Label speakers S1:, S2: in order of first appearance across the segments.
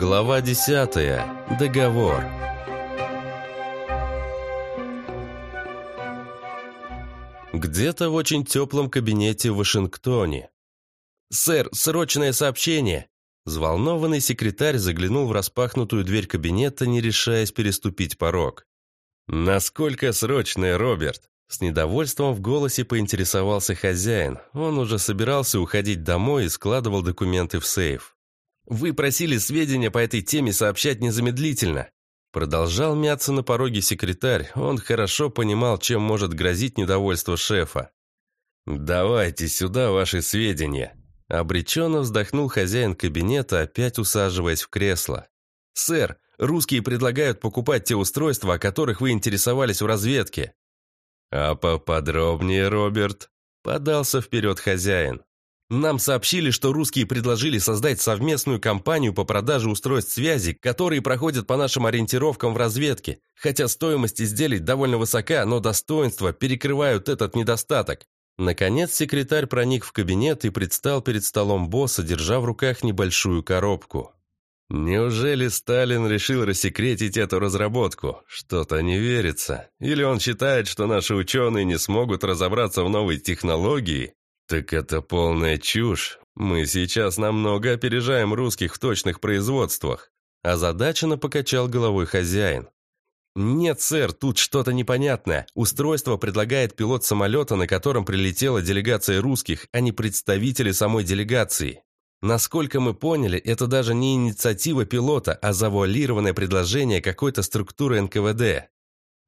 S1: Глава 10. Договор. Где-то в очень теплом кабинете в Вашингтоне. «Сэр, срочное сообщение!» Взволнованный секретарь заглянул в распахнутую дверь кабинета, не решаясь переступить порог. «Насколько срочное, Роберт?» С недовольством в голосе поинтересовался хозяин. Он уже собирался уходить домой и складывал документы в сейф. «Вы просили сведения по этой теме сообщать незамедлительно». Продолжал мяться на пороге секретарь. Он хорошо понимал, чем может грозить недовольство шефа. «Давайте сюда ваши сведения». Обреченно вздохнул хозяин кабинета, опять усаживаясь в кресло. «Сэр, русские предлагают покупать те устройства, о которых вы интересовались в разведке». «А поподробнее, Роберт?» Подался вперед хозяин. Нам сообщили, что русские предложили создать совместную компанию по продаже устройств связи, которые проходят по нашим ориентировкам в разведке. Хотя стоимость изделий довольно высока, но достоинства перекрывают этот недостаток. Наконец секретарь проник в кабинет и предстал перед столом босса, держа в руках небольшую коробку. Неужели Сталин решил рассекретить эту разработку? Что-то не верится. Или он считает, что наши ученые не смогут разобраться в новой технологии? «Так это полная чушь. Мы сейчас намного опережаем русских в точных производствах». Озадаченно покачал головой хозяин. «Нет, сэр, тут что-то непонятное. Устройство предлагает пилот самолета, на котором прилетела делегация русских, а не представители самой делегации. Насколько мы поняли, это даже не инициатива пилота, а завуалированное предложение какой-то структуры НКВД».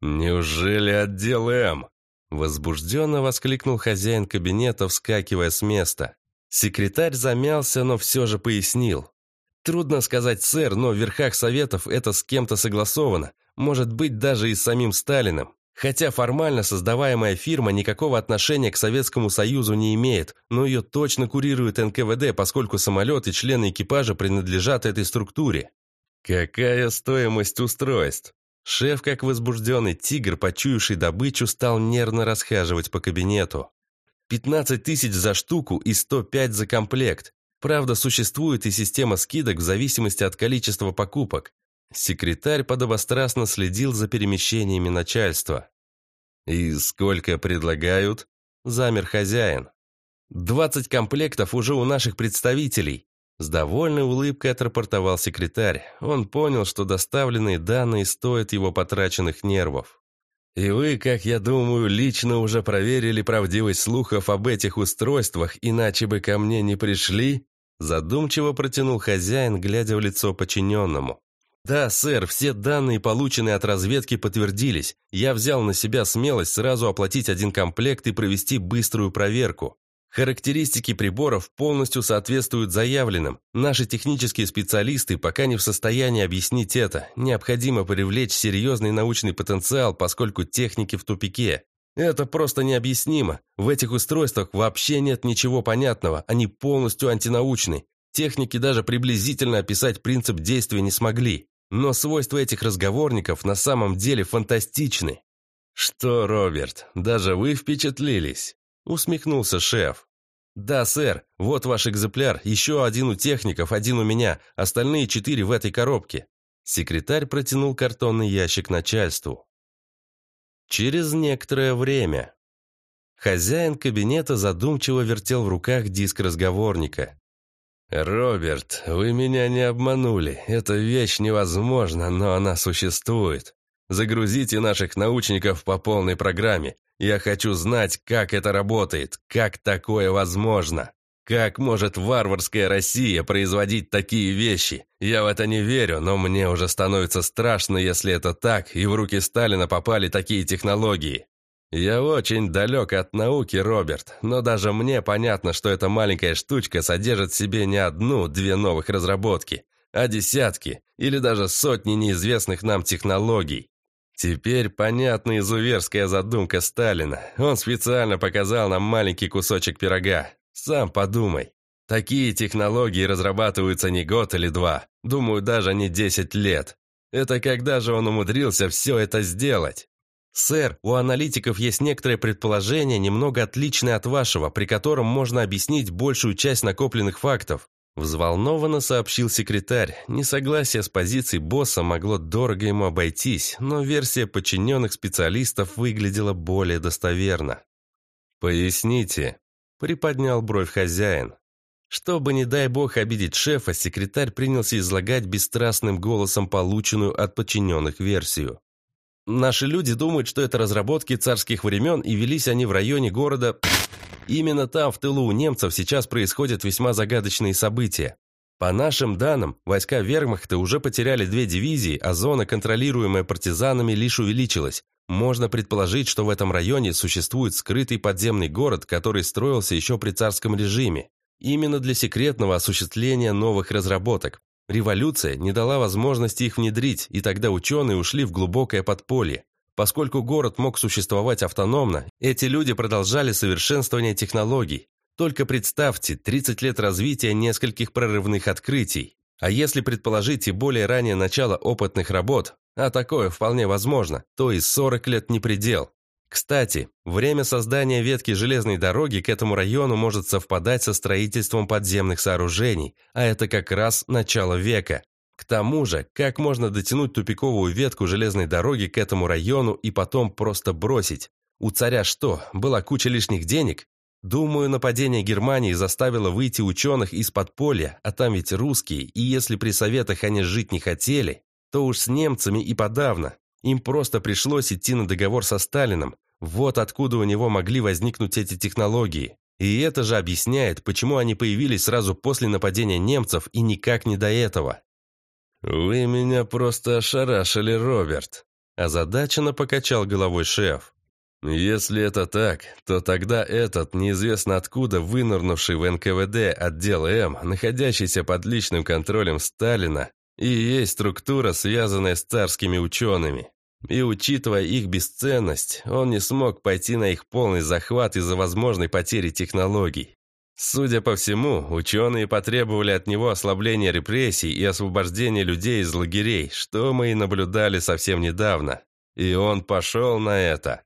S1: «Неужели отдел М?» Возбужденно воскликнул хозяин кабинета, вскакивая с места. Секретарь замялся, но все же пояснил. «Трудно сказать, сэр, но в верхах советов это с кем-то согласовано, может быть, даже и с самим Сталиным. Хотя формально создаваемая фирма никакого отношения к Советскому Союзу не имеет, но ее точно курирует НКВД, поскольку самолет и члены экипажа принадлежат этой структуре». «Какая стоимость устройств?» Шеф, как возбужденный тигр, почуявший добычу, стал нервно расхаживать по кабинету. 15 тысяч за штуку и 105 за комплект. Правда, существует и система скидок в зависимости от количества покупок. Секретарь подобострастно следил за перемещениями начальства. «И сколько предлагают?» Замер хозяин. «20 комплектов уже у наших представителей. С довольной улыбкой отрапортовал секретарь. Он понял, что доставленные данные стоят его потраченных нервов. «И вы, как я думаю, лично уже проверили правдивость слухов об этих устройствах, иначе бы ко мне не пришли?» Задумчиво протянул хозяин, глядя в лицо подчиненному. «Да, сэр, все данные, полученные от разведки, подтвердились. Я взял на себя смелость сразу оплатить один комплект и провести быструю проверку. Характеристики приборов полностью соответствуют заявленным. Наши технические специалисты пока не в состоянии объяснить это. Необходимо привлечь серьезный научный потенциал, поскольку техники в тупике. Это просто необъяснимо. В этих устройствах вообще нет ничего понятного, они полностью антинаучны. Техники даже приблизительно описать принцип действия не смогли. Но свойства этих разговорников на самом деле фантастичны. Что, Роберт, даже вы впечатлились? Усмехнулся шеф. «Да, сэр, вот ваш экземпляр, еще один у техников, один у меня, остальные четыре в этой коробке». Секретарь протянул картонный ящик начальству. Через некоторое время хозяин кабинета задумчиво вертел в руках диск разговорника. «Роберт, вы меня не обманули. Эта вещь невозможна, но она существует. Загрузите наших научников по полной программе. Я хочу знать, как это работает, как такое возможно. Как может варварская Россия производить такие вещи? Я в это не верю, но мне уже становится страшно, если это так, и в руки Сталина попали такие технологии. Я очень далек от науки, Роберт, но даже мне понятно, что эта маленькая штучка содержит в себе не одну-две новых разработки, а десятки или даже сотни неизвестных нам технологий. Теперь понятна изуверская задумка Сталина. Он специально показал нам маленький кусочек пирога. Сам подумай. Такие технологии разрабатываются не год или два. Думаю, даже не 10 лет. Это когда же он умудрился все это сделать? «Сэр, у аналитиков есть некоторые предположения, немного отличные от вашего, при котором можно объяснить большую часть накопленных фактов. Взволнованно сообщил секретарь. Несогласие с позицией босса могло дорого ему обойтись, но версия подчиненных специалистов выглядела более достоверно. «Поясните», — приподнял бровь хозяин. Чтобы, не дай бог, обидеть шефа, секретарь принялся излагать бесстрастным голосом полученную от подчиненных версию. Наши люди думают, что это разработки царских времен, и велись они в районе города... Именно там, в тылу у немцев, сейчас происходят весьма загадочные события. По нашим данным, войска вермахта уже потеряли две дивизии, а зона, контролируемая партизанами, лишь увеличилась. Можно предположить, что в этом районе существует скрытый подземный город, который строился еще при царском режиме. Именно для секретного осуществления новых разработок. Революция не дала возможности их внедрить, и тогда ученые ушли в глубокое подполье. Поскольку город мог существовать автономно, эти люди продолжали совершенствование технологий. Только представьте, 30 лет развития нескольких прорывных открытий. А если предположить и более раннее начало опытных работ, а такое вполне возможно, то и 40 лет не предел. Кстати, время создания ветки железной дороги к этому району может совпадать со строительством подземных сооружений, а это как раз начало века. К тому же, как можно дотянуть тупиковую ветку железной дороги к этому району и потом просто бросить? У царя что, была куча лишних денег? Думаю, нападение Германии заставило выйти ученых из подполья, а там ведь русские, и если при советах они жить не хотели, то уж с немцами и подавно. Им просто пришлось идти на договор со Сталином. Вот откуда у него могли возникнуть эти технологии. И это же объясняет, почему они появились сразу после нападения немцев и никак не до этого. «Вы меня просто ошарашили, Роберт», – озадаченно покачал головой шеф. «Если это так, то тогда этот, неизвестно откуда вынырнувший в НКВД отдел М, находящийся под личным контролем Сталина, и есть структура, связанная с царскими учеными. И учитывая их бесценность, он не смог пойти на их полный захват из-за возможной потери технологий. Судя по всему, ученые потребовали от него ослабления репрессий и освобождения людей из лагерей, что мы и наблюдали совсем недавно. И он пошел на это.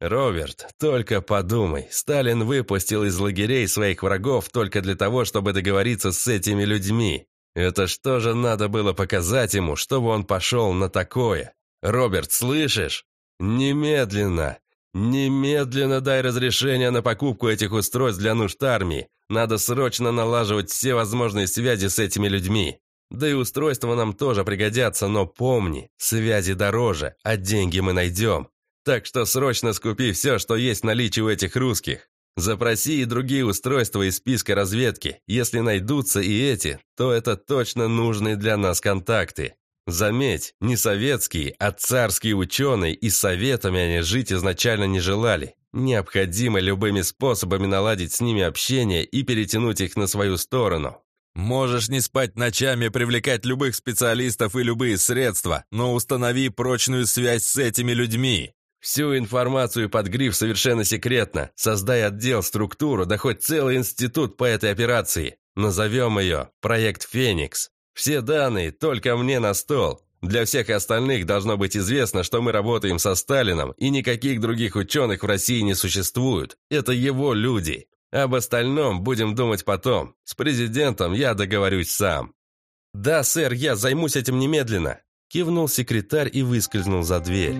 S1: Роберт, только подумай, Сталин выпустил из лагерей своих врагов только для того, чтобы договориться с этими людьми. Это что же надо было показать ему, чтобы он пошел на такое? Роберт, слышишь? Немедленно! Немедленно дай разрешение на покупку этих устройств для нужд армии. Надо срочно налаживать все возможные связи с этими людьми. Да и устройства нам тоже пригодятся, но помни, связи дороже, а деньги мы найдем. Так что срочно скупи все, что есть в наличии у этих русских. Запроси и другие устройства из списка разведки. Если найдутся и эти, то это точно нужные для нас контакты. Заметь, не советские, а царские ученые и советами они жить изначально не желали. Необходимо любыми способами наладить с ними общение и перетянуть их на свою сторону. Можешь не спать ночами, привлекать любых специалистов и любые средства, но установи прочную связь с этими людьми. Всю информацию под гриф совершенно секретно. Создай отдел, структуру, да хоть целый институт по этой операции. Назовем ее «Проект Феникс». Все данные только мне на стол. Для всех остальных должно быть известно, что мы работаем со Сталином, и никаких других ученых в России не существует. Это его люди. Об остальном будем думать потом. С президентом я договорюсь сам». «Да, сэр, я займусь этим немедленно», – кивнул секретарь и выскользнул за дверь.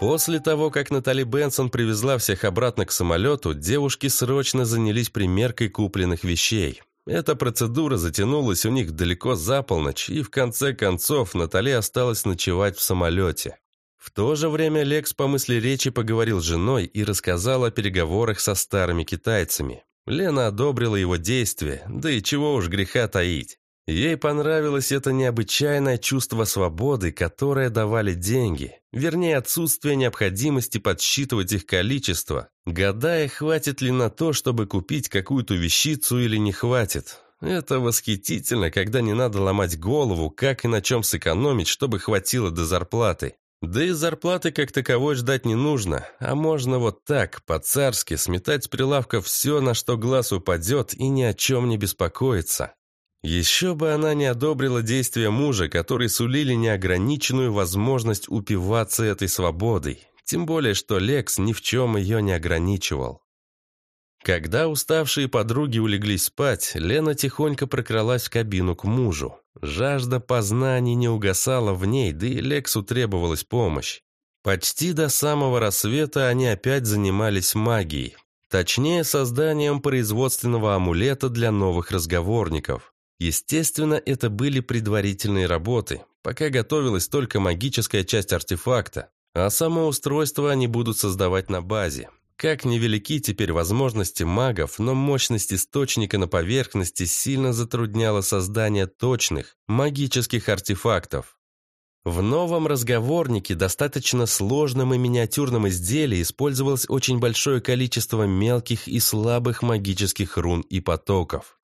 S1: После того, как Натали Бенсон привезла всех обратно к самолету, девушки срочно занялись примеркой купленных вещей. Эта процедура затянулась у них далеко за полночь, и в конце концов Натали осталась ночевать в самолете. В то же время Лекс по мысли речи поговорил с женой и рассказал о переговорах со старыми китайцами. Лена одобрила его действия, да и чего уж греха таить. Ей понравилось это необычайное чувство свободы, которое давали деньги. Вернее, отсутствие необходимости подсчитывать их количество, гадая, хватит ли на то, чтобы купить какую-то вещицу или не хватит. Это восхитительно, когда не надо ломать голову, как и на чем сэкономить, чтобы хватило до зарплаты. Да и зарплаты как таковой ждать не нужно, а можно вот так, по-царски, сметать с прилавка все, на что глаз упадет, и ни о чем не беспокоиться. Еще бы она не одобрила действия мужа, которые сулили неограниченную возможность упиваться этой свободой, тем более что Лекс ни в чем ее не ограничивал. Когда уставшие подруги улеглись спать, Лена тихонько прокралась в кабину к мужу. Жажда познаний не угасала в ней, да и Лексу требовалась помощь. Почти до самого рассвета они опять занимались магией. Точнее, созданием производственного амулета для новых разговорников. Естественно, это были предварительные работы, пока готовилась только магическая часть артефакта, а само устройство они будут создавать на базе. Как невелики теперь возможности магов, но мощность источника на поверхности сильно затрудняла создание точных магических артефактов. В новом разговорнике, достаточно сложном и миниатюрном изделии, использовалось очень большое количество мелких и слабых магических рун и потоков.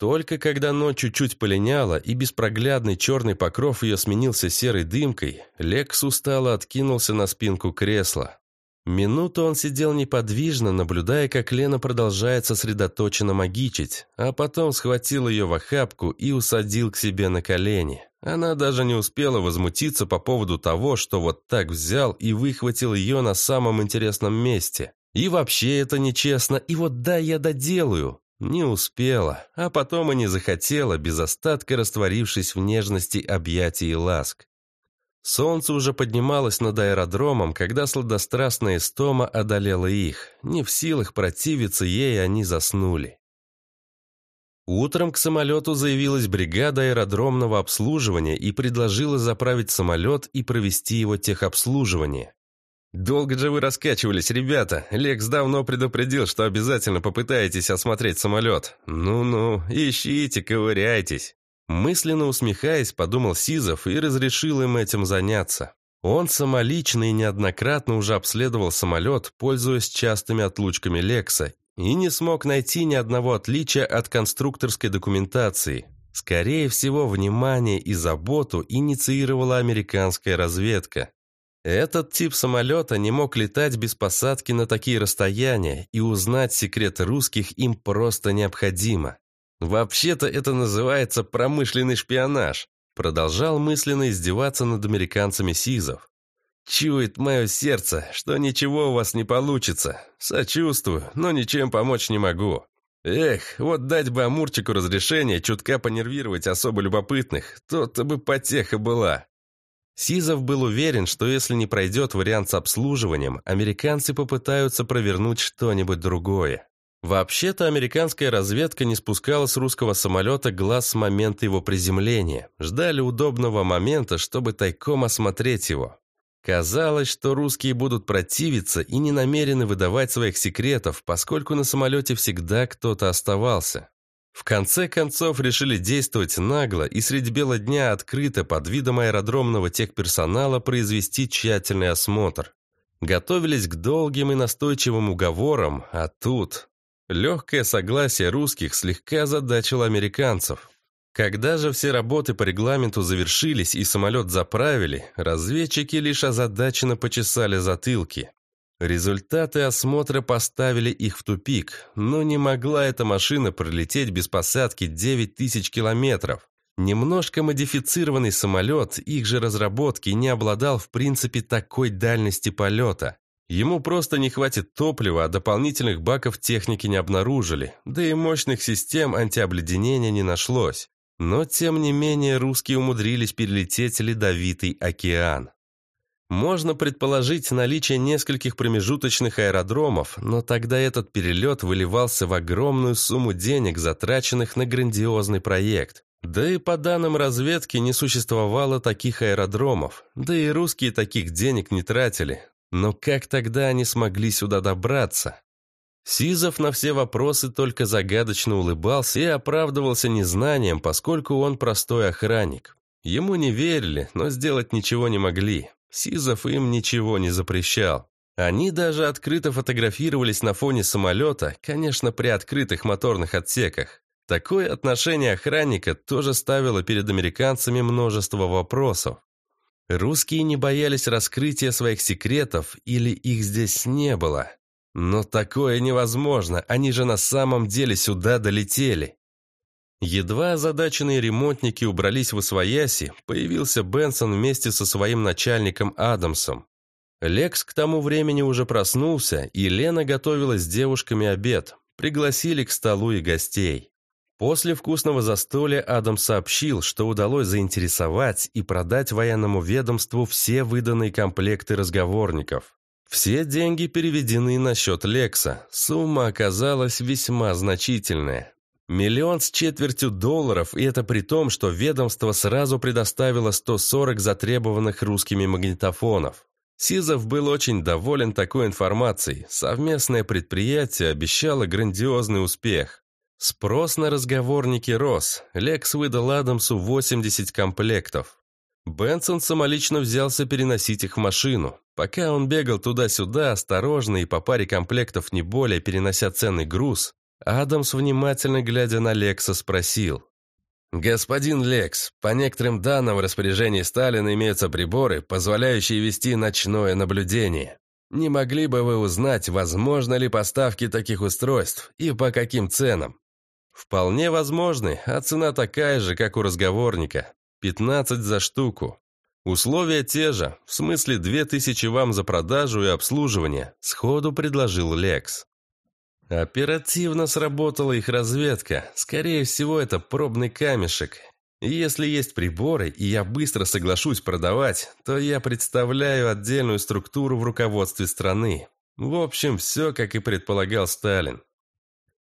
S1: Только когда ночь чуть-чуть полиняла и беспроглядный черный покров ее сменился серой дымкой, Лекс устало откинулся на спинку кресла. Минуту он сидел неподвижно, наблюдая, как Лена продолжает сосредоточенно магичить, а потом схватил ее в охапку и усадил к себе на колени. Она даже не успела возмутиться по поводу того, что вот так взял и выхватил ее на самом интересном месте. И вообще это нечестно, и вот да, я доделаю. Не успела, а потом и не захотела, без остатка растворившись в нежности объятий и ласк. Солнце уже поднималось над аэродромом, когда сладострастная истома одолела их. Не в силах противиться ей, они заснули. Утром к самолету заявилась бригада аэродромного обслуживания и предложила заправить самолет и провести его техобслуживание. «Долго же вы раскачивались, ребята. Лекс давно предупредил, что обязательно попытаетесь осмотреть самолет. Ну-ну, ищите, ковыряйтесь». Мысленно усмехаясь, подумал Сизов и разрешил им этим заняться. Он самолично и неоднократно уже обследовал самолет, пользуясь частыми отлучками Лекса, и не смог найти ни одного отличия от конструкторской документации. Скорее всего, внимание и заботу инициировала американская разведка. Этот тип самолета не мог летать без посадки на такие расстояния, и узнать секреты русских им просто необходимо. «Вообще-то это называется промышленный шпионаж», продолжал мысленно издеваться над американцами Сизов. «Чует мое сердце, что ничего у вас не получится. Сочувствую, но ничем помочь не могу. Эх, вот дать бы Амурчику разрешение чутка понервировать особо любопытных, то-то бы потеха была». Сизов был уверен, что если не пройдет вариант с обслуживанием, американцы попытаются провернуть что-нибудь другое. Вообще-то американская разведка не спускала с русского самолета глаз с момента его приземления. Ждали удобного момента, чтобы тайком осмотреть его. Казалось, что русские будут противиться и не намерены выдавать своих секретов, поскольку на самолете всегда кто-то оставался. В конце концов решили действовать нагло и средь бела дня открыто под видом аэродромного техперсонала произвести тщательный осмотр. Готовились к долгим и настойчивым уговорам, а тут Легкое согласие русских слегка озадачило американцев. Когда же все работы по регламенту завершились и самолет заправили, разведчики лишь озадаченно почесали затылки. Результаты осмотра поставили их в тупик, но не могла эта машина пролететь без посадки 9 тысяч километров. Немножко модифицированный самолет их же разработки не обладал в принципе такой дальности полета. Ему просто не хватит топлива, а дополнительных баков техники не обнаружили, да и мощных систем антиобледенения не нашлось. Но, тем не менее, русские умудрились перелететь ледовитый океан. Можно предположить наличие нескольких промежуточных аэродромов, но тогда этот перелет выливался в огромную сумму денег, затраченных на грандиозный проект. Да и по данным разведки не существовало таких аэродромов, да и русские таких денег не тратили, но как тогда они смогли сюда добраться? Сизов на все вопросы только загадочно улыбался и оправдывался незнанием, поскольку он простой охранник. Ему не верили, но сделать ничего не могли. Сизов им ничего не запрещал. Они даже открыто фотографировались на фоне самолета, конечно, при открытых моторных отсеках. Такое отношение охранника тоже ставило перед американцами множество вопросов. Русские не боялись раскрытия своих секретов или их здесь не было. Но такое невозможно, они же на самом деле сюда долетели. Едва озадаченные ремонтники убрались в освояси, появился Бенсон вместе со своим начальником Адамсом. Лекс к тому времени уже проснулся, и Лена готовила с девушками обед. Пригласили к столу и гостей. После вкусного застолья Адам сообщил, что удалось заинтересовать и продать военному ведомству все выданные комплекты разговорников. Все деньги переведены на счет Лекса. Сумма оказалась весьма значительная. Миллион с четвертью долларов, и это при том, что ведомство сразу предоставило 140 затребованных русскими магнитофонов. Сизов был очень доволен такой информацией. Совместное предприятие обещало грандиозный успех. Спрос на разговорники рос. Лекс выдал Адамсу 80 комплектов. Бенсон самолично взялся переносить их в машину. Пока он бегал туда-сюда, осторожно и по паре комплектов не более перенося ценный груз, Адамс, внимательно глядя на Лекса, спросил. «Господин Лекс, по некоторым данным в распоряжении Сталина имеются приборы, позволяющие вести ночное наблюдение. Не могли бы вы узнать, возможно ли поставки таких устройств и по каким ценам?» «Вполне возможны, а цена такая же, как у разговорника. 15 за штуку. Условия те же, в смысле 2000 вам за продажу и обслуживание», сходу предложил Лекс. Оперативно сработала их разведка. Скорее всего, это пробный камешек. если есть приборы, и я быстро соглашусь продавать, то я представляю отдельную структуру в руководстве страны. В общем, все, как и предполагал Сталин.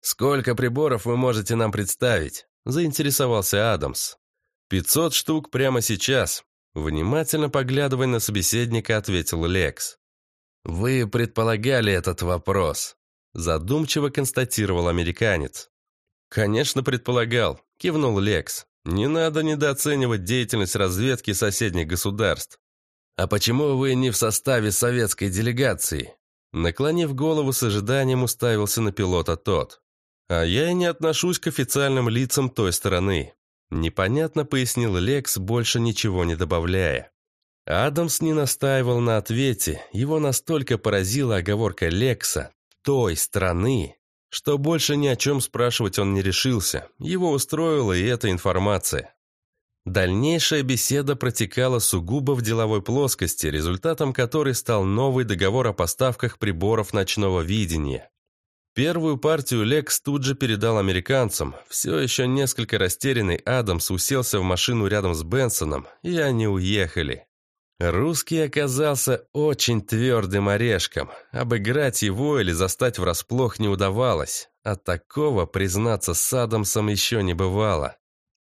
S1: «Сколько приборов вы можете нам представить?» – заинтересовался Адамс. «Пятьсот штук прямо сейчас», – внимательно поглядывая на собеседника, ответил Лекс. «Вы предполагали этот вопрос», Задумчиво констатировал американец. «Конечно, предполагал», – кивнул Лекс. «Не надо недооценивать деятельность разведки соседних государств». «А почему вы не в составе советской делегации?» Наклонив голову с ожиданием, уставился на пилота тот. «А я и не отношусь к официальным лицам той стороны», непонятно пояснил Лекс, больше ничего не добавляя. Адамс не настаивал на ответе, его настолько поразила оговорка Лекса, той страны, что больше ни о чем спрашивать он не решился. Его устроила и эта информация. Дальнейшая беседа протекала сугубо в деловой плоскости, результатом которой стал новый договор о поставках приборов ночного видения. Первую партию Лекс тут же передал американцам. Все еще несколько растерянный Адамс уселся в машину рядом с Бенсоном, и они уехали. Русский оказался очень твердым орешком. Обыграть его или застать врасплох не удавалось. А такого, признаться, с Адамсом еще не бывало.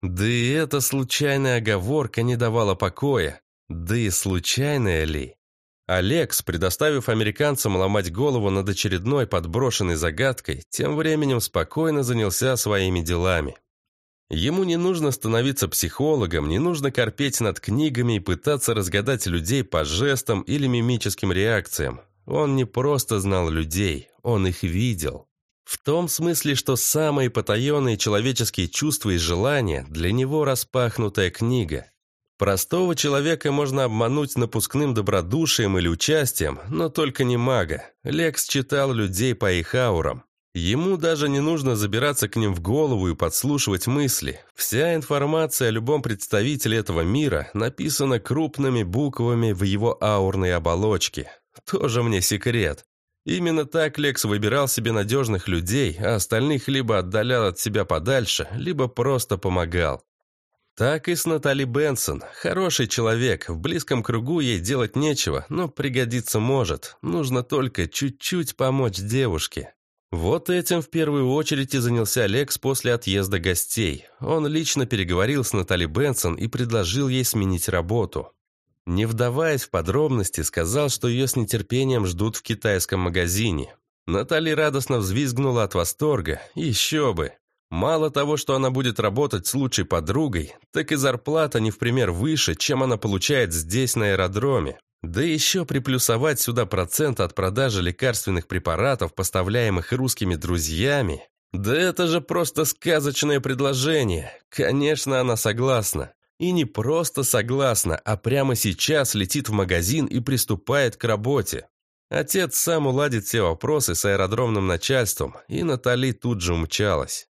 S1: Да и эта случайная оговорка не давала покоя. Да и случайная ли? Алекс, предоставив американцам ломать голову над очередной подброшенной загадкой, тем временем спокойно занялся своими делами. Ему не нужно становиться психологом, не нужно корпеть над книгами и пытаться разгадать людей по жестам или мимическим реакциям. Он не просто знал людей, он их видел. В том смысле, что самые потаенные человеческие чувства и желания для него распахнутая книга. Простого человека можно обмануть напускным добродушием или участием, но только не мага. Лекс читал людей по их аурам. Ему даже не нужно забираться к ним в голову и подслушивать мысли. Вся информация о любом представителе этого мира написана крупными буквами в его аурной оболочке. Тоже мне секрет. Именно так Лекс выбирал себе надежных людей, а остальных либо отдалял от себя подальше, либо просто помогал. Так и с Натали Бенсон. Хороший человек, в близком кругу ей делать нечего, но пригодиться может. Нужно только чуть-чуть помочь девушке. Вот этим в первую очередь и занялся Лекс после отъезда гостей. Он лично переговорил с Натали Бенсон и предложил ей сменить работу. Не вдаваясь в подробности, сказал, что ее с нетерпением ждут в китайском магазине. Натали радостно взвизгнула от восторга. Еще бы! Мало того, что она будет работать с лучшей подругой, так и зарплата не в пример выше, чем она получает здесь, на аэродроме. Да еще приплюсовать сюда процент от продажи лекарственных препаратов, поставляемых русскими друзьями. Да это же просто сказочное предложение. Конечно, она согласна. И не просто согласна, а прямо сейчас летит в магазин и приступает к работе. Отец сам уладит все вопросы с аэродромным начальством, и Натали тут же умчалась.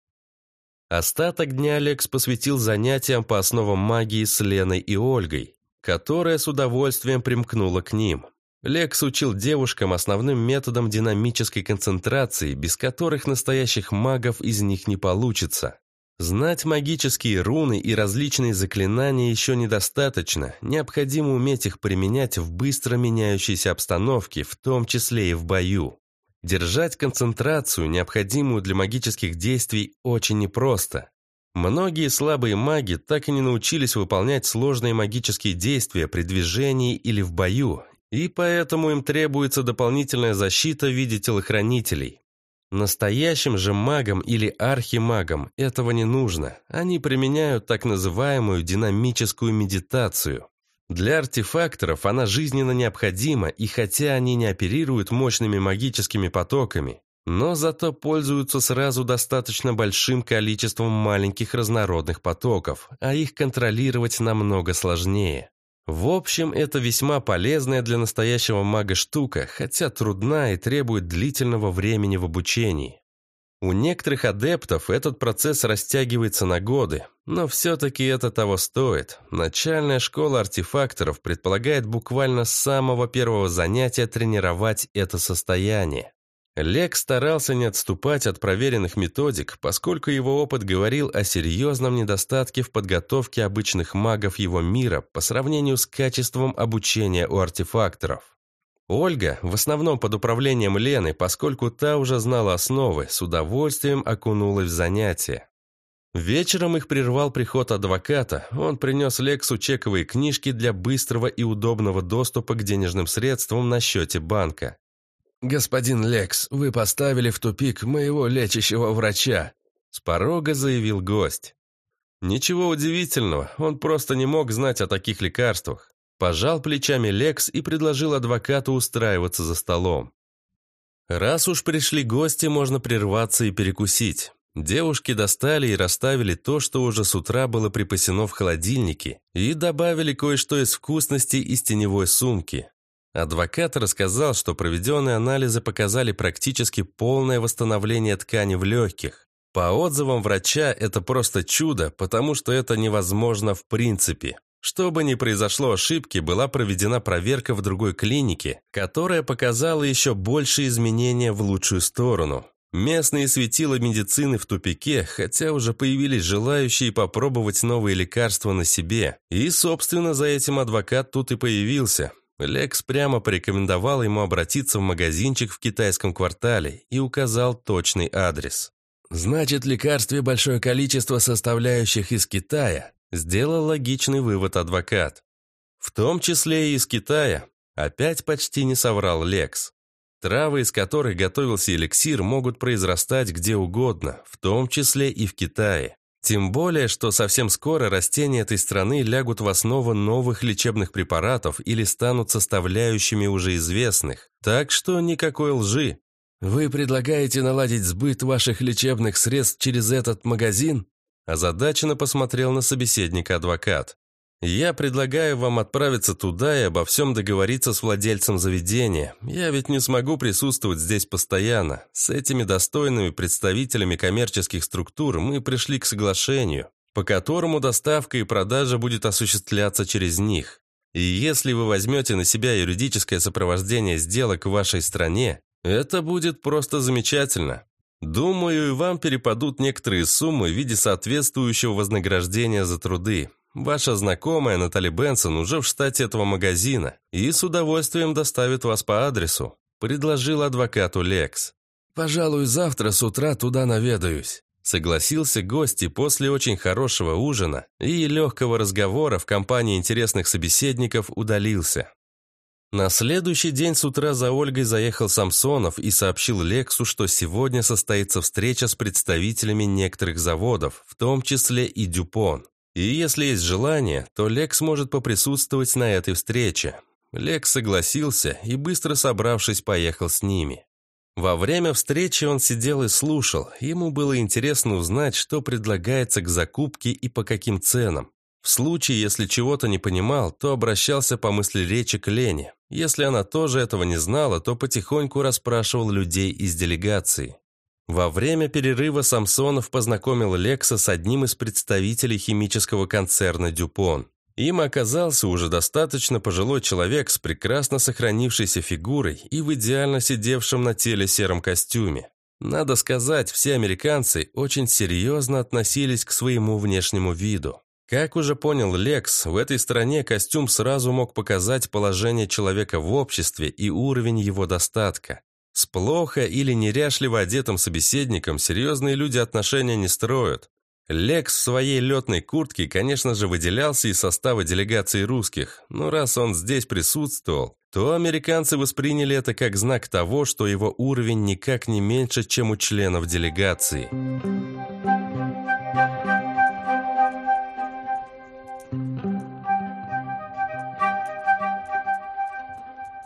S1: Остаток дня Лекс посвятил занятиям по основам магии с Леной и Ольгой, которая с удовольствием примкнула к ним. Лекс учил девушкам основным методом динамической концентрации, без которых настоящих магов из них не получится. Знать магические руны и различные заклинания еще недостаточно, необходимо уметь их применять в быстро меняющейся обстановке, в том числе и в бою. Держать концентрацию, необходимую для магических действий, очень непросто. Многие слабые маги так и не научились выполнять сложные магические действия при движении или в бою, и поэтому им требуется дополнительная защита в виде телохранителей. Настоящим же магам или архимагам этого не нужно. Они применяют так называемую динамическую медитацию. Для артефакторов она жизненно необходима, и хотя они не оперируют мощными магическими потоками, но зато пользуются сразу достаточно большим количеством маленьких разнородных потоков, а их контролировать намного сложнее. В общем, это весьма полезная для настоящего мага штука, хотя трудна и требует длительного времени в обучении. У некоторых адептов этот процесс растягивается на годы, но все-таки это того стоит. Начальная школа артефакторов предполагает буквально с самого первого занятия тренировать это состояние. Лек старался не отступать от проверенных методик, поскольку его опыт говорил о серьезном недостатке в подготовке обычных магов его мира по сравнению с качеством обучения у артефакторов. Ольга, в основном под управлением Лены, поскольку та уже знала основы, с удовольствием окунулась в занятия. Вечером их прервал приход адвоката. Он принес Лексу чековые книжки для быстрого и удобного доступа к денежным средствам на счете банка.
S2: «Господин Лекс, вы поставили в тупик моего лечащего врача», с порога заявил гость.
S1: Ничего удивительного, он просто не мог знать о таких лекарствах. Пожал плечами Лекс и предложил адвокату устраиваться за столом. Раз уж пришли гости, можно прерваться и перекусить. Девушки достали и расставили то, что уже с утра было припасено в холодильнике, и добавили кое-что из вкусностей из теневой сумки. Адвокат рассказал, что проведенные анализы показали практически полное восстановление ткани в легких. По отзывам врача, это просто чудо, потому что это невозможно в принципе. Чтобы не произошло ошибки, была проведена проверка в другой клинике, которая показала еще больше изменения в лучшую сторону. Местные светила медицины в тупике, хотя уже появились желающие попробовать новые лекарства на себе. И, собственно, за этим адвокат тут и появился. Лекс прямо порекомендовал ему обратиться в магазинчик в китайском квартале и указал точный адрес.
S2: «Значит, лекарстве большое количество составляющих из Китая», сделал логичный вывод адвокат.
S1: «В том числе и из Китая», опять почти не соврал Лекс. Травы, из которых готовился эликсир, могут произрастать где угодно, в том числе и в Китае. Тем более, что совсем скоро растения этой страны лягут в основу новых лечебных препаратов или станут составляющими уже известных. Так что никакой лжи.
S2: «Вы предлагаете наладить сбыт ваших лечебных средств через этот магазин?»
S1: Озадаченно посмотрел на собеседника адвокат. Я предлагаю вам отправиться туда и обо всем договориться с владельцем заведения. Я ведь не смогу присутствовать здесь постоянно. С этими достойными представителями коммерческих структур мы пришли к соглашению, по которому доставка и продажа будет осуществляться через них. И если вы возьмете на себя юридическое сопровождение сделок в вашей стране, это будет просто замечательно. Думаю, и вам перепадут некоторые суммы в виде соответствующего вознаграждения за труды. Ваша знакомая Натали Бенсон уже в штате этого магазина и с удовольствием доставит вас по адресу», – предложил адвокату Лекс.
S2: «Пожалуй, завтра с утра туда наведаюсь», –
S1: согласился гость и после очень хорошего ужина и легкого разговора в компании интересных собеседников удалился. На следующий день с утра за Ольгой заехал Самсонов и сообщил Лексу, что сегодня состоится встреча с представителями некоторых заводов, в том числе и Дюпон. И если есть желание, то Лекс может поприсутствовать на этой встрече. Лекс согласился и, быстро собравшись, поехал с ними. Во время встречи он сидел и слушал. Ему было интересно узнать, что предлагается к закупке и по каким ценам. В случае, если чего-то не понимал, то обращался по мысли речи к Лене. Если она тоже этого не знала, то потихоньку расспрашивал людей из делегации. Во время перерыва Самсонов познакомил Лекса с одним из представителей химического концерна «Дюпон». Им оказался уже достаточно пожилой человек с прекрасно сохранившейся фигурой и в идеально сидевшем на теле сером костюме. Надо сказать, все американцы очень серьезно относились к своему внешнему виду. Как уже понял Лекс, в этой стране костюм сразу мог показать положение человека в обществе и уровень его достатка. С плохо или неряшливо одетым собеседником серьезные люди отношения не строят. Лекс в своей летной куртке, конечно же, выделялся из состава делегации русских, но раз он здесь присутствовал, то американцы восприняли это как знак того, что его уровень никак не меньше, чем у членов делегации.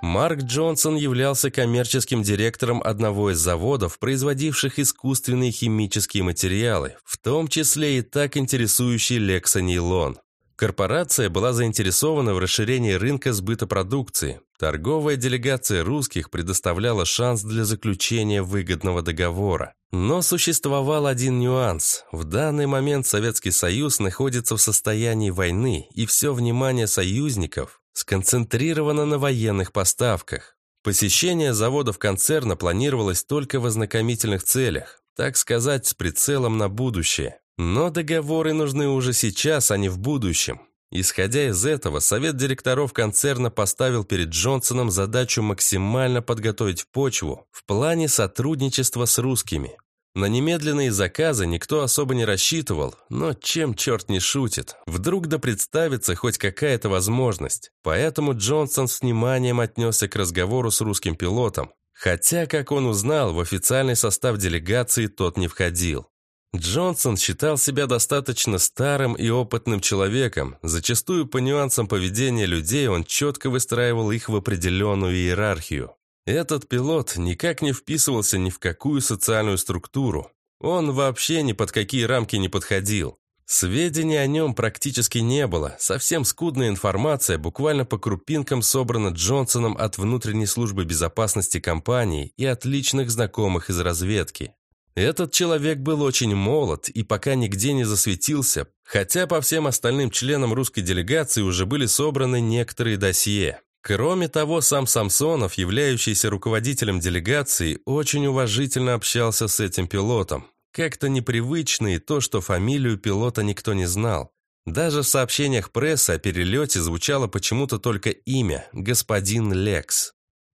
S1: Марк Джонсон являлся коммерческим директором одного из заводов, производивших искусственные химические материалы, в том числе и так интересующий лексонейлон. Корпорация была заинтересована в расширении рынка сбыта продукции. Торговая делегация русских предоставляла шанс для заключения выгодного договора. Но существовал один нюанс. В данный момент Советский Союз находится в состоянии войны, и все внимание союзников сконцентрировано на военных поставках. Посещение заводов концерна планировалось только в ознакомительных целях, так сказать, с прицелом на будущее. Но договоры нужны уже сейчас, а не в будущем. Исходя из этого, совет директоров концерна поставил перед Джонсоном задачу максимально подготовить почву в плане сотрудничества с русскими. На немедленные заказы никто особо не рассчитывал, но чем черт не шутит, вдруг да представится хоть какая-то возможность. Поэтому Джонсон с вниманием отнесся к разговору с русским пилотом, хотя, как он узнал, в официальный состав делегации тот не входил. Джонсон считал себя достаточно старым и опытным человеком, зачастую по нюансам поведения людей он четко выстраивал их в определенную иерархию. Этот пилот никак не вписывался ни в какую социальную структуру. Он вообще ни под какие рамки не подходил. Сведений о нем практически не было. Совсем скудная информация, буквально по крупинкам собрана Джонсоном от внутренней службы безопасности компании и от личных знакомых из разведки. Этот человек был очень молод и пока нигде не засветился, хотя по всем остальным членам русской делегации уже были собраны некоторые досье. Кроме того, сам Самсонов, являющийся руководителем делегации, очень уважительно общался с этим пилотом. Как-то непривычно и то, что фамилию пилота никто не знал. Даже в сообщениях прессы о перелете звучало почему-то только имя – господин Лекс.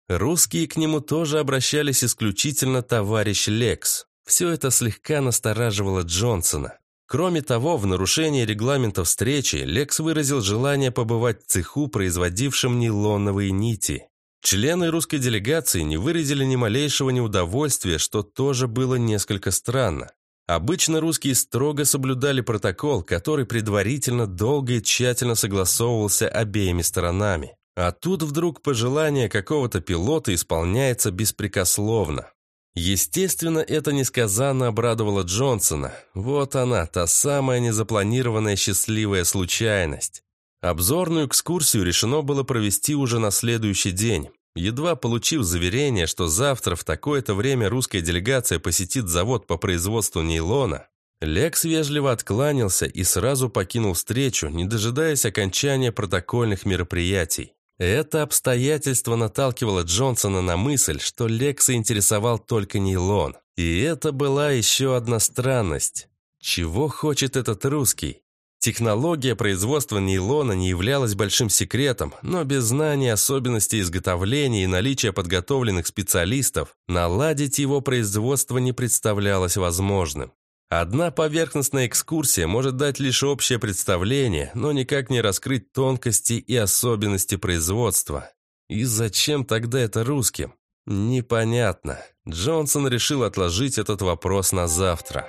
S1: Русские к нему тоже обращались исключительно товарищ Лекс. Все это слегка настораживало Джонсона. Кроме того, в нарушении регламента встречи Лекс выразил желание побывать в цеху, производившем нейлоновые нити. Члены русской делегации не выразили ни малейшего неудовольствия, что тоже было несколько странно. Обычно русские строго соблюдали протокол, который предварительно долго и тщательно согласовывался обеими сторонами. А тут вдруг пожелание какого-то пилота исполняется беспрекословно. Естественно, это несказанно обрадовало Джонсона. Вот она, та самая незапланированная счастливая случайность. Обзорную экскурсию решено было провести уже на следующий день. Едва получив заверение, что завтра в такое-то время русская делегация посетит завод по производству нейлона, Лекс вежливо откланялся и сразу покинул встречу, не дожидаясь окончания протокольных мероприятий. Это обстоятельство наталкивало Джонсона на мысль, что Лекса интересовал только нейлон. И это была еще одна странность. Чего хочет этот русский? Технология производства нейлона не являлась большим секретом, но без знания особенностей изготовления и наличия подготовленных специалистов наладить его производство не представлялось возможным. Одна поверхностная экскурсия может дать лишь общее представление, но никак не раскрыть тонкости и особенности производства. И зачем тогда это русским? Непонятно. Джонсон решил отложить этот вопрос на завтра.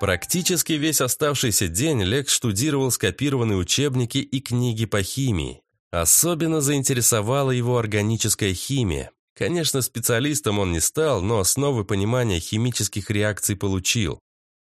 S1: Практически весь оставшийся день Лекс штудировал скопированные учебники и книги по химии. Особенно заинтересовала его органическая химия. Конечно, специалистом он не стал, но основы понимания химических реакций получил.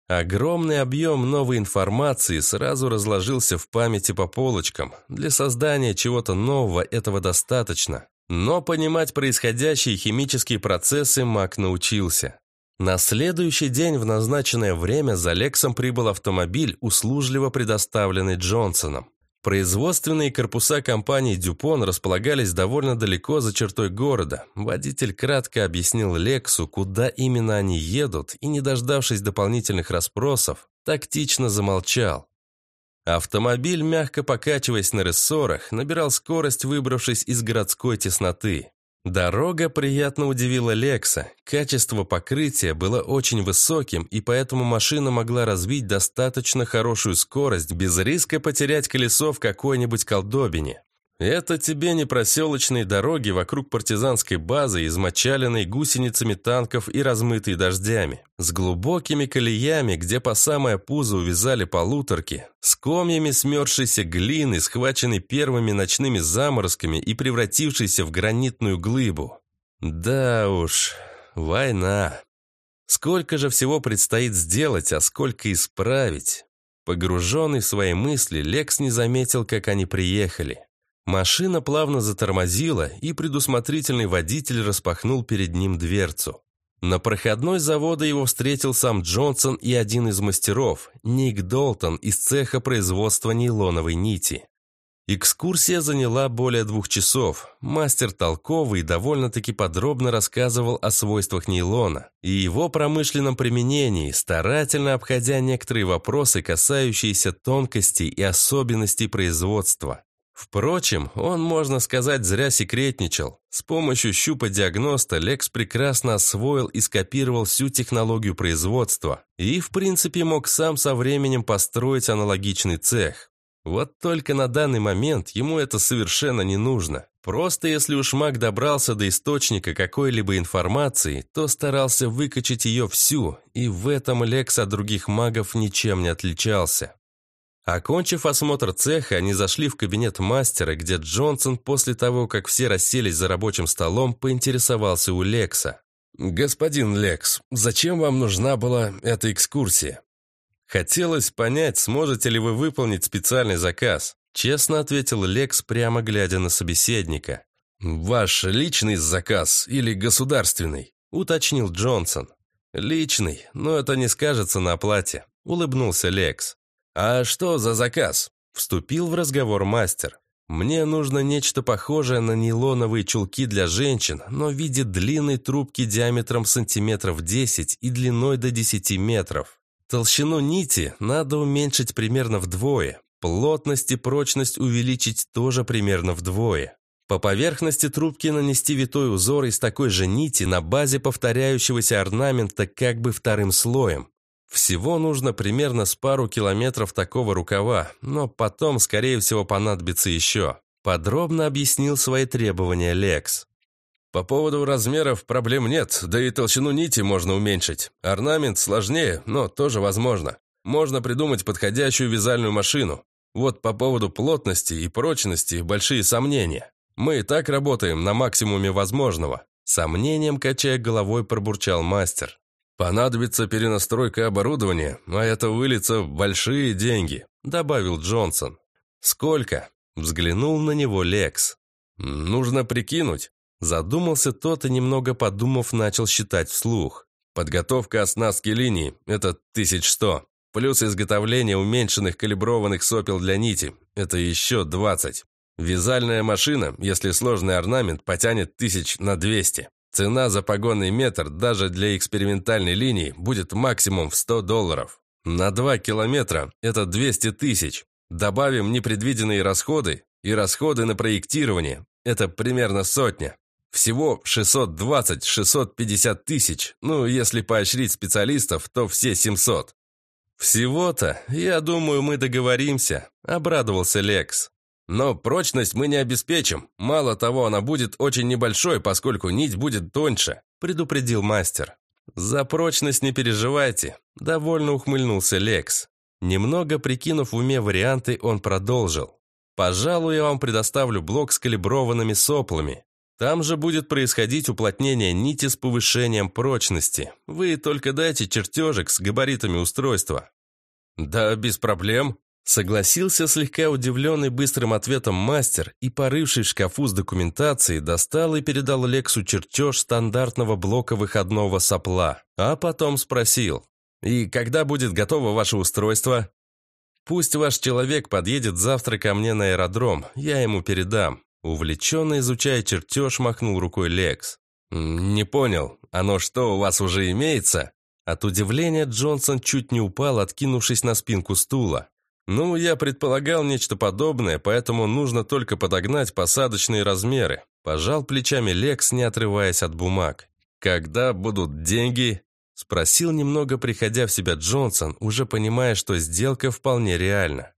S1: Огромный объем новой информации сразу разложился в памяти по полочкам. Для создания чего-то нового этого достаточно. Но понимать происходящие химические процессы Мак научился. На следующий день в назначенное время за Лексом прибыл автомобиль, услужливо предоставленный Джонсоном. Производственные корпуса компании «Дюпон» располагались довольно далеко за чертой города. Водитель кратко объяснил Лексу, куда именно они едут, и, не дождавшись дополнительных расспросов, тактично замолчал. Автомобиль, мягко покачиваясь на рессорах, набирал скорость, выбравшись из городской тесноты. Дорога приятно удивила Лекса. Качество покрытия было очень высоким, и поэтому машина могла развить достаточно хорошую скорость без риска потерять колесо в какой-нибудь колдобине. Это тебе не проселочные дороги вокруг партизанской базы, измочаленной гусеницами танков и размытые дождями, с глубокими колеями, где по самое пузо увязали полуторки, с комьями смерзшейся глины, схваченной первыми ночными заморозками и превратившейся в гранитную глыбу. Да уж, война. Сколько же всего предстоит сделать, а сколько исправить? Погруженный в свои мысли, Лекс не заметил, как они приехали. Машина плавно затормозила, и предусмотрительный водитель распахнул перед ним дверцу. На проходной завода его встретил сам Джонсон и один из мастеров, Ник Долтон из цеха производства нейлоновой нити. Экскурсия заняла более двух часов. Мастер толковый довольно-таки подробно рассказывал о свойствах нейлона и его промышленном применении, старательно обходя некоторые вопросы, касающиеся тонкостей и особенностей производства. Впрочем, он, можно сказать, зря секретничал. С помощью щупа диагноста Лекс прекрасно освоил и скопировал всю технологию производства и, в принципе, мог сам со временем построить аналогичный цех. Вот только на данный момент ему это совершенно не нужно. Просто если уж маг добрался до источника какой-либо информации, то старался выкачать ее всю, и в этом Лекс от других магов ничем не отличался. Окончив осмотр цеха, они зашли в кабинет мастера, где Джонсон после того, как все расселись за рабочим столом, поинтересовался у Лекса. «Господин Лекс, зачем вам нужна была эта экскурсия?» «Хотелось понять, сможете ли вы выполнить специальный заказ», честно ответил Лекс, прямо глядя на собеседника. «Ваш личный заказ или государственный?» уточнил Джонсон. «Личный, но это не скажется на оплате», улыбнулся Лекс. «А что за заказ?» – вступил в разговор мастер. «Мне нужно нечто похожее на нейлоновые чулки для женщин, но в виде длинной трубки диаметром сантиметров 10 и длиной до 10 метров. Толщину нити надо уменьшить примерно вдвое, плотность и прочность увеличить тоже примерно вдвое. По поверхности трубки нанести витой узор из такой же нити на базе повторяющегося орнамента как бы вторым слоем. Всего нужно примерно с пару километров такого рукава, но потом, скорее всего, понадобится еще. Подробно объяснил свои требования Лекс. По поводу размеров проблем нет, да и толщину нити можно уменьшить. Орнамент сложнее, но тоже возможно. Можно придумать подходящую вязальную машину. Вот по поводу плотности и прочности большие сомнения. Мы и так работаем на максимуме возможного. Сомнением, качая головой, пробурчал мастер. «Понадобится перенастройка оборудования, а это выльется в большие деньги», добавил Джонсон. «Сколько?» Взглянул на него Лекс. «Нужно прикинуть». Задумался тот и, немного подумав, начал считать вслух. «Подготовка оснастки линий – это 1100. Плюс изготовление уменьшенных калиброванных сопел для нити – это еще 20. Вязальная машина, если сложный орнамент, потянет тысяч на 200. Цена за погонный метр даже для экспериментальной линии будет максимум в 100 долларов. На 2 километра это 200 тысяч. Добавим непредвиденные расходы и расходы на проектирование. Это примерно сотня. Всего 620-650 тысяч. Ну, если поощрить специалистов, то все 700. «Всего-то, я думаю, мы договоримся», – обрадовался Лекс. Но прочность мы не обеспечим. Мало того, она будет очень небольшой, поскольку нить будет тоньше», – предупредил мастер. «За прочность не переживайте», – довольно ухмыльнулся Лекс. Немного прикинув в уме варианты, он продолжил. «Пожалуй, я вам предоставлю блок с калиброванными соплами. Там же будет происходить уплотнение нити с повышением прочности. Вы только дайте чертежик с габаритами устройства». «Да, без проблем», Согласился слегка удивленный быстрым ответом мастер и, порывший в шкафу с документацией, достал и передал Лексу чертеж стандартного блока выходного сопла, а потом спросил, «И когда будет готово ваше устройство?» «Пусть ваш человек подъедет завтра ко мне на аэродром, я ему передам». Увлеченно изучая чертеж, махнул рукой Лекс. «Не понял, оно что, у вас уже имеется?» От удивления Джонсон чуть не упал, откинувшись на спинку стула. «Ну, я предполагал нечто подобное, поэтому нужно только подогнать посадочные размеры», пожал плечами Лекс, не отрываясь от бумаг. «Когда будут деньги?» спросил немного, приходя в себя Джонсон, уже понимая, что сделка вполне реальна.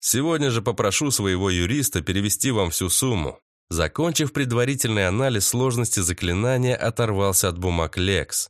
S1: «Сегодня же попрошу своего юриста перевести вам всю сумму». Закончив предварительный анализ сложности заклинания, оторвался от бумаг Лекс.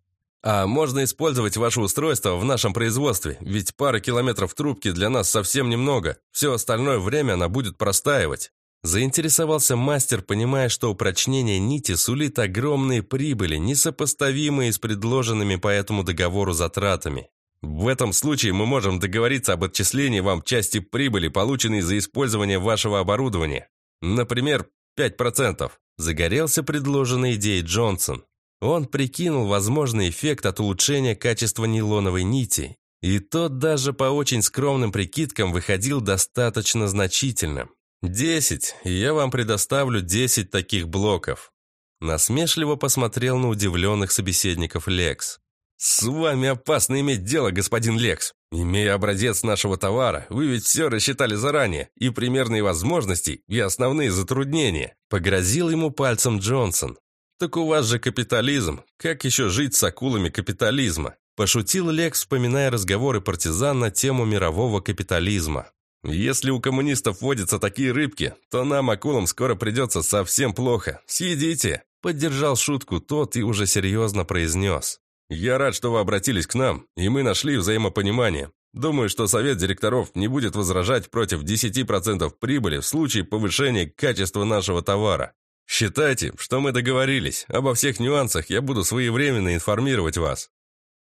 S1: А можно использовать ваше устройство в нашем производстве, ведь пара километров трубки для нас совсем немного. Все остальное время она будет простаивать. Заинтересовался мастер, понимая, что упрочнение нити сулит огромные прибыли, несопоставимые с предложенными по этому договору затратами. В этом случае мы можем договориться об отчислении вам части прибыли, полученной за использование вашего оборудования. Например, 5%. Загорелся предложенной идеей Джонсон. Он прикинул возможный эффект от улучшения качества нейлоновой нити, и тот даже по очень скромным прикидкам выходил достаточно значительным. «Десять, и я вам предоставлю десять таких блоков». Насмешливо посмотрел на удивленных собеседников Лекс. «С вами опасно иметь дело, господин Лекс. Имея образец нашего товара, вы ведь все рассчитали заранее, и примерные возможности, и основные затруднения», погрозил ему пальцем Джонсон. «Так у вас же капитализм. Как еще жить с акулами капитализма?» Пошутил Лекс, вспоминая разговоры партизан на тему мирового капитализма. «Если у коммунистов водятся такие рыбки, то нам, акулам, скоро придется совсем плохо. Съедите!» Поддержал шутку тот и уже серьезно произнес. «Я рад, что вы обратились к нам, и мы нашли взаимопонимание. Думаю, что совет директоров не будет возражать против 10% прибыли в случае повышения качества нашего товара. «Считайте, что мы договорились. Обо всех нюансах я буду своевременно информировать вас».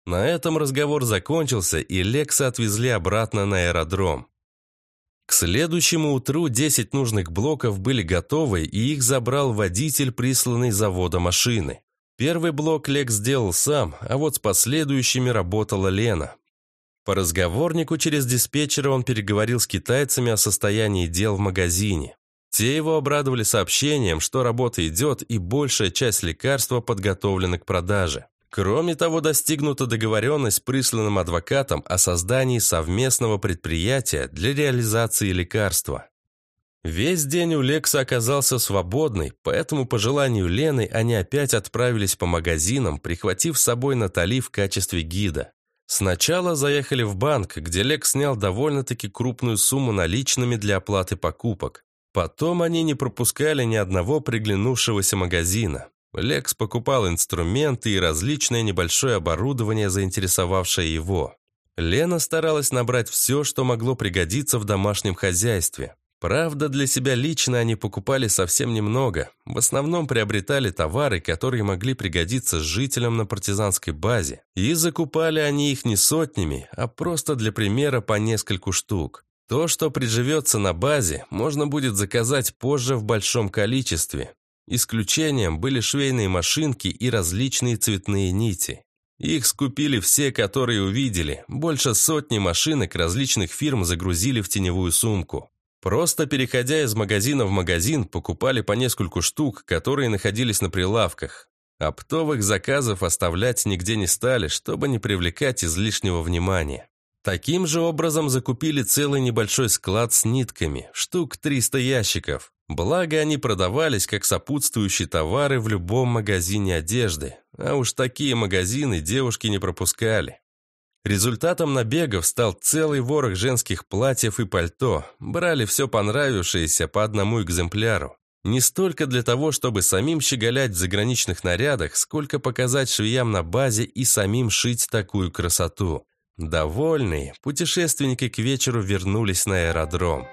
S1: На этом разговор закончился, и Лекса отвезли обратно на аэродром. К следующему утру 10 нужных блоков были готовы, и их забрал водитель, присланный завода машины. Первый блок Лекс сделал сам, а вот с последующими работала Лена. По разговорнику через диспетчера он переговорил с китайцами о состоянии дел в магазине. Те его обрадовали сообщением, что работа идет и большая часть лекарства подготовлена к продаже. Кроме того, достигнута договоренность с присланным адвокатом о создании совместного предприятия для реализации лекарства. Весь день у Лекса оказался свободный, поэтому по желанию Лены они опять отправились по магазинам, прихватив с собой Натали в качестве гида. Сначала заехали в банк, где Лекс снял довольно-таки крупную сумму наличными для оплаты покупок. Потом они не пропускали ни одного приглянувшегося магазина. Лекс покупал инструменты и различное небольшое оборудование, заинтересовавшее его. Лена старалась набрать все, что могло пригодиться в домашнем хозяйстве. Правда, для себя лично они покупали совсем немного. В основном приобретали товары, которые могли пригодиться жителям на партизанской базе. И закупали они их не сотнями, а просто для примера по нескольку штук. То, что приживется на базе, можно будет заказать позже в большом количестве. Исключением были швейные машинки и различные цветные нити. Их скупили все, которые увидели. Больше сотни машинок различных фирм загрузили в теневую сумку. Просто переходя из магазина в магазин, покупали по нескольку штук, которые находились на прилавках. Оптовых заказов оставлять нигде не стали, чтобы не привлекать излишнего внимания. Таким же образом закупили целый небольшой склад с нитками, штук 300 ящиков. Благо, они продавались как сопутствующие товары в любом магазине одежды, а уж такие магазины девушки не пропускали. Результатом набегов стал целый ворох женских платьев и пальто. Брали все понравившееся по одному экземпляру. Не столько для того, чтобы самим щеголять в заграничных нарядах, сколько показать швеям на базе и самим шить такую красоту. Довольные, путешественники к вечеру вернулись на аэродром.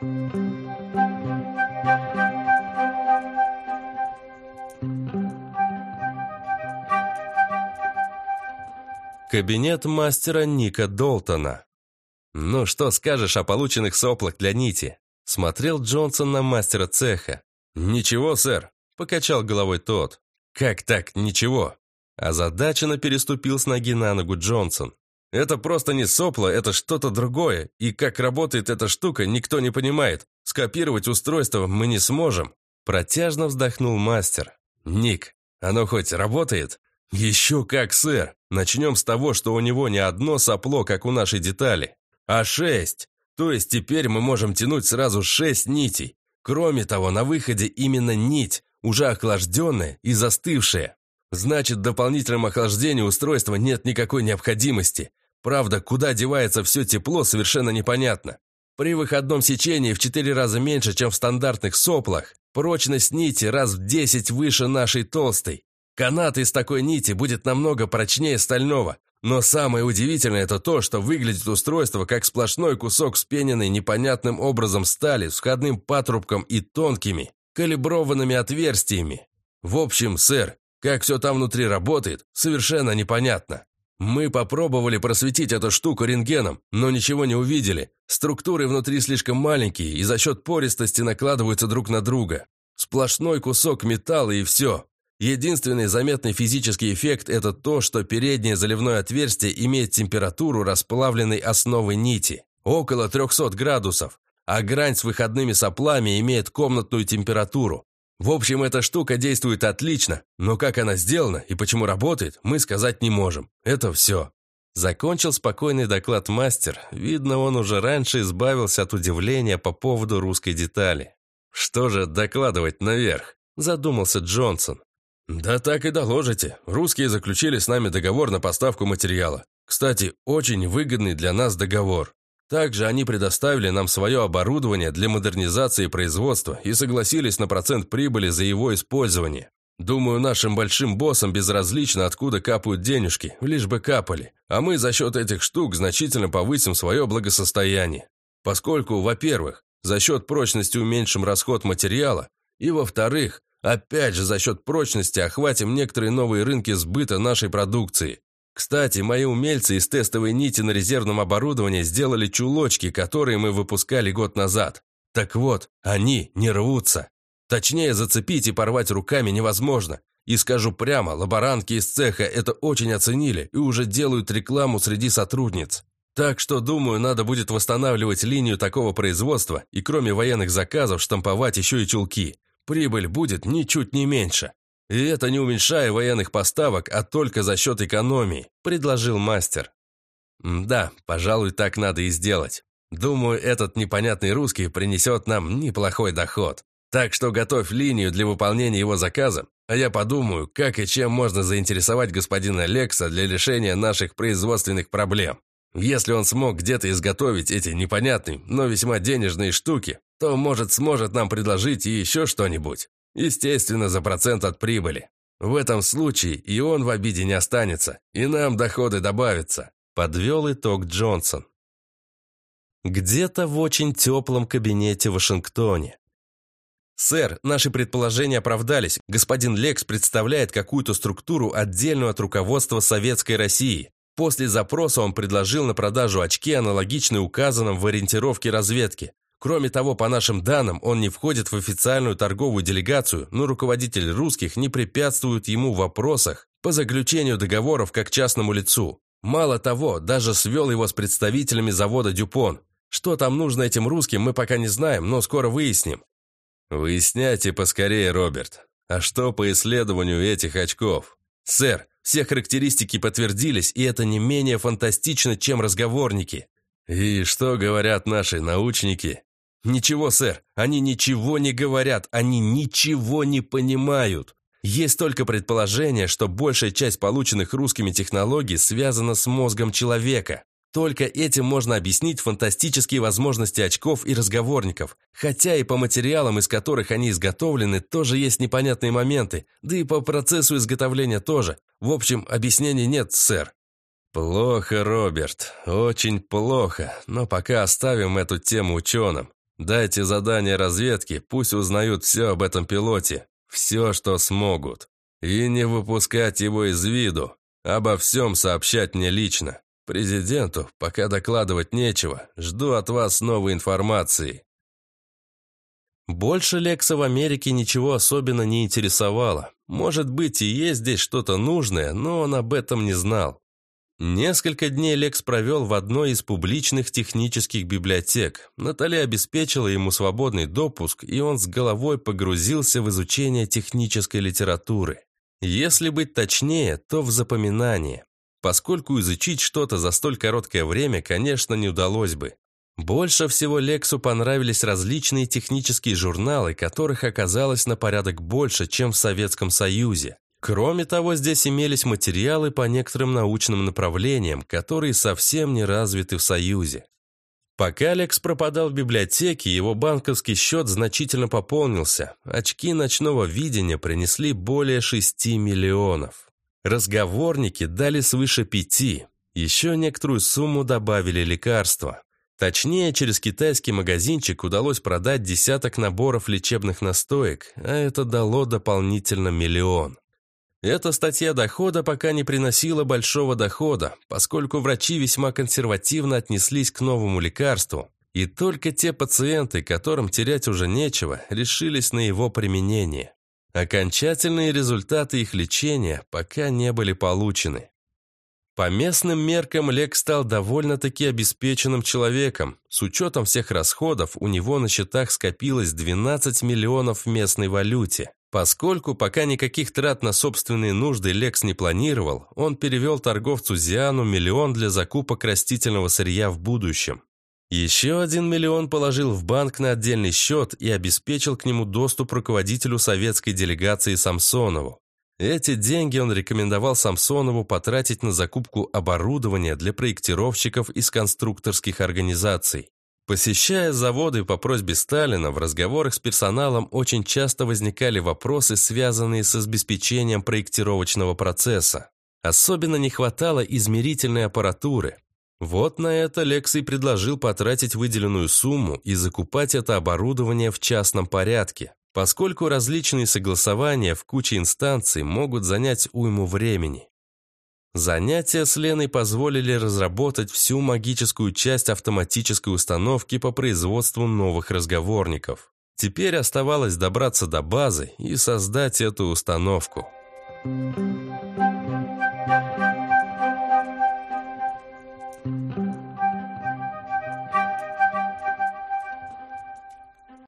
S1: Кабинет мастера Ника Долтона. «Ну, что скажешь о полученных соплах для нити?» Смотрел Джонсон на мастера цеха. «Ничего, сэр», – покачал головой тот. «Как так, ничего?» Озадаченно переступил с ноги на ногу Джонсон. «Это просто не сопла, это что-то другое, и как работает эта штука, никто не понимает. Скопировать устройство мы не сможем». Протяжно вздохнул мастер. «Ник, оно хоть работает?» «Еще как, сэр. Начнем с того, что у него не одно сопло, как у нашей детали, а шесть. То есть теперь мы можем тянуть сразу шесть нитей. Кроме того, на выходе именно нить, уже охлажденная и застывшая. Значит, в дополнительном охлаждении устройства нет никакой необходимости. Правда, куда девается все тепло, совершенно непонятно. При выходном сечении в 4 раза меньше, чем в стандартных соплах. Прочность нити раз в 10 выше нашей толстой. Канат из такой нити будет намного прочнее стального. Но самое удивительное это то, что выглядит устройство как сплошной кусок спененной непонятным образом стали с входным патрубком и тонкими, калиброванными отверстиями. В общем, сэр, как все там внутри работает, совершенно непонятно. Мы попробовали просветить эту штуку рентгеном, но ничего не увидели. Структуры внутри слишком маленькие и за счет пористости накладываются друг на друга. Сплошной кусок металла и все. Единственный заметный физический эффект – это то, что переднее заливное отверстие имеет температуру расплавленной основы нити – около 300 градусов, а грань с выходными соплами имеет комнатную температуру. В общем, эта штука действует отлично, но как она сделана и почему работает, мы сказать не можем. Это все. Закончил спокойный доклад мастер. Видно, он уже раньше избавился от удивления по поводу русской детали. «Что же докладывать наверх?» – задумался Джонсон. «Да так и доложите. Русские заключили с нами договор на поставку материала. Кстати, очень выгодный для нас договор. Также они предоставили нам свое оборудование для модернизации производства и согласились на процент прибыли за его использование. Думаю, нашим большим боссам безразлично, откуда капают денежки, лишь бы капали. А мы за счет этих штук значительно повысим свое благосостояние. Поскольку, во-первых, за счет прочности уменьшим расход материала, и, во-вторых, Опять же, за счет прочности охватим некоторые новые рынки сбыта нашей продукции. Кстати, мои умельцы из тестовой нити на резервном оборудовании сделали чулочки, которые мы выпускали год назад. Так вот, они не рвутся. Точнее, зацепить и порвать руками невозможно. И скажу прямо, лаборантки из цеха это очень оценили и уже делают рекламу среди сотрудниц. Так что, думаю, надо будет восстанавливать линию такого производства и кроме военных заказов штамповать еще и чулки. Прибыль будет ничуть не меньше. И это не уменьшая военных поставок, а только за счет экономии», – предложил мастер. «Да, пожалуй, так надо и сделать. Думаю, этот непонятный русский принесет нам неплохой доход. Так что готовь линию для выполнения его заказа, а я подумаю, как и чем можно заинтересовать господина Лекса для решения наших производственных проблем. Если он смог где-то изготовить эти непонятные, но весьма денежные штуки, то, может, сможет нам предложить и еще что-нибудь. Естественно, за процент от прибыли. В этом случае и он в обиде не останется, и нам доходы добавятся», – подвел итог Джонсон. Где-то в очень теплом кабинете в Вашингтоне. «Сэр, наши предположения оправдались. Господин Лекс представляет какую-то структуру, отдельную от руководства Советской России. После запроса он предложил на продажу очки, аналогичные указанным в ориентировке разведки. Кроме того, по нашим данным, он не входит в официальную торговую делегацию, но руководители русских не препятствуют ему в вопросах по заключению договоров как частному лицу. Мало того, даже свел его с представителями завода «Дюпон». Что там нужно этим русским, мы пока не знаем, но скоро выясним. Выясняйте поскорее, Роберт. А что по исследованию этих очков? Сэр, все характеристики подтвердились, и это не менее фантастично, чем разговорники. И что говорят наши научники? «Ничего, сэр, они ничего не говорят, они ничего не понимают. Есть только предположение, что большая часть полученных русскими технологий связана с мозгом человека. Только этим можно объяснить фантастические возможности очков и разговорников. Хотя и по материалам, из которых они изготовлены, тоже есть непонятные моменты, да и по процессу изготовления тоже. В общем, объяснений нет, сэр. «Плохо, Роберт, очень плохо, но пока оставим эту тему ученым. Дайте задание разведке, пусть узнают все об этом пилоте, все, что смогут. И не выпускать его из виду.
S2: Обо всем сообщать мне лично. Президенту пока докладывать нечего. Жду от вас новой информации.
S1: Больше Лекса в Америке ничего особенно не интересовало. Может быть, и есть здесь что-то нужное, но он об этом не знал. Несколько дней Лекс провел в одной из публичных технических библиотек. Наталья обеспечила ему свободный допуск, и он с головой погрузился в изучение технической литературы. Если быть точнее, то в запоминание. Поскольку изучить что-то за столь короткое время, конечно, не удалось бы. Больше всего Лексу понравились различные технические журналы, которых оказалось на порядок больше, чем в Советском Союзе. Кроме того, здесь имелись материалы по некоторым научным направлениям, которые совсем не развиты в Союзе. Пока Лекс пропадал в библиотеке, его банковский счет значительно пополнился. Очки ночного видения принесли более 6 миллионов. Разговорники дали свыше пяти. Еще некоторую сумму добавили лекарства. Точнее, через китайский магазинчик удалось продать десяток наборов лечебных настоек, а это дало дополнительно миллион. Эта статья дохода пока не приносила большого дохода, поскольку врачи весьма консервативно отнеслись к новому лекарству, и только те пациенты, которым терять уже нечего, решились на его применение. Окончательные результаты их лечения пока не были получены. По местным меркам Лек стал довольно-таки обеспеченным человеком. С учетом всех расходов у него на счетах скопилось 12 миллионов в местной валюте. Поскольку пока никаких трат на собственные нужды Лекс не планировал, он перевел торговцу Зиану миллион для закупок растительного сырья в будущем. Еще один миллион положил в банк на отдельный счет и обеспечил к нему доступ руководителю советской делегации Самсонову. Эти деньги он рекомендовал Самсонову потратить на закупку оборудования для проектировщиков из конструкторских организаций. Посещая заводы по просьбе Сталина, в разговорах с персоналом очень часто возникали вопросы, связанные с обеспечением проектировочного процесса. Особенно не хватало измерительной аппаратуры. Вот на это Лекс и предложил потратить выделенную сумму и закупать это оборудование в частном порядке поскольку различные согласования в куче инстанций могут занять уйму времени. Занятия с Леной позволили разработать всю магическую часть автоматической установки по производству новых разговорников. Теперь оставалось добраться до базы и создать эту установку. Thank.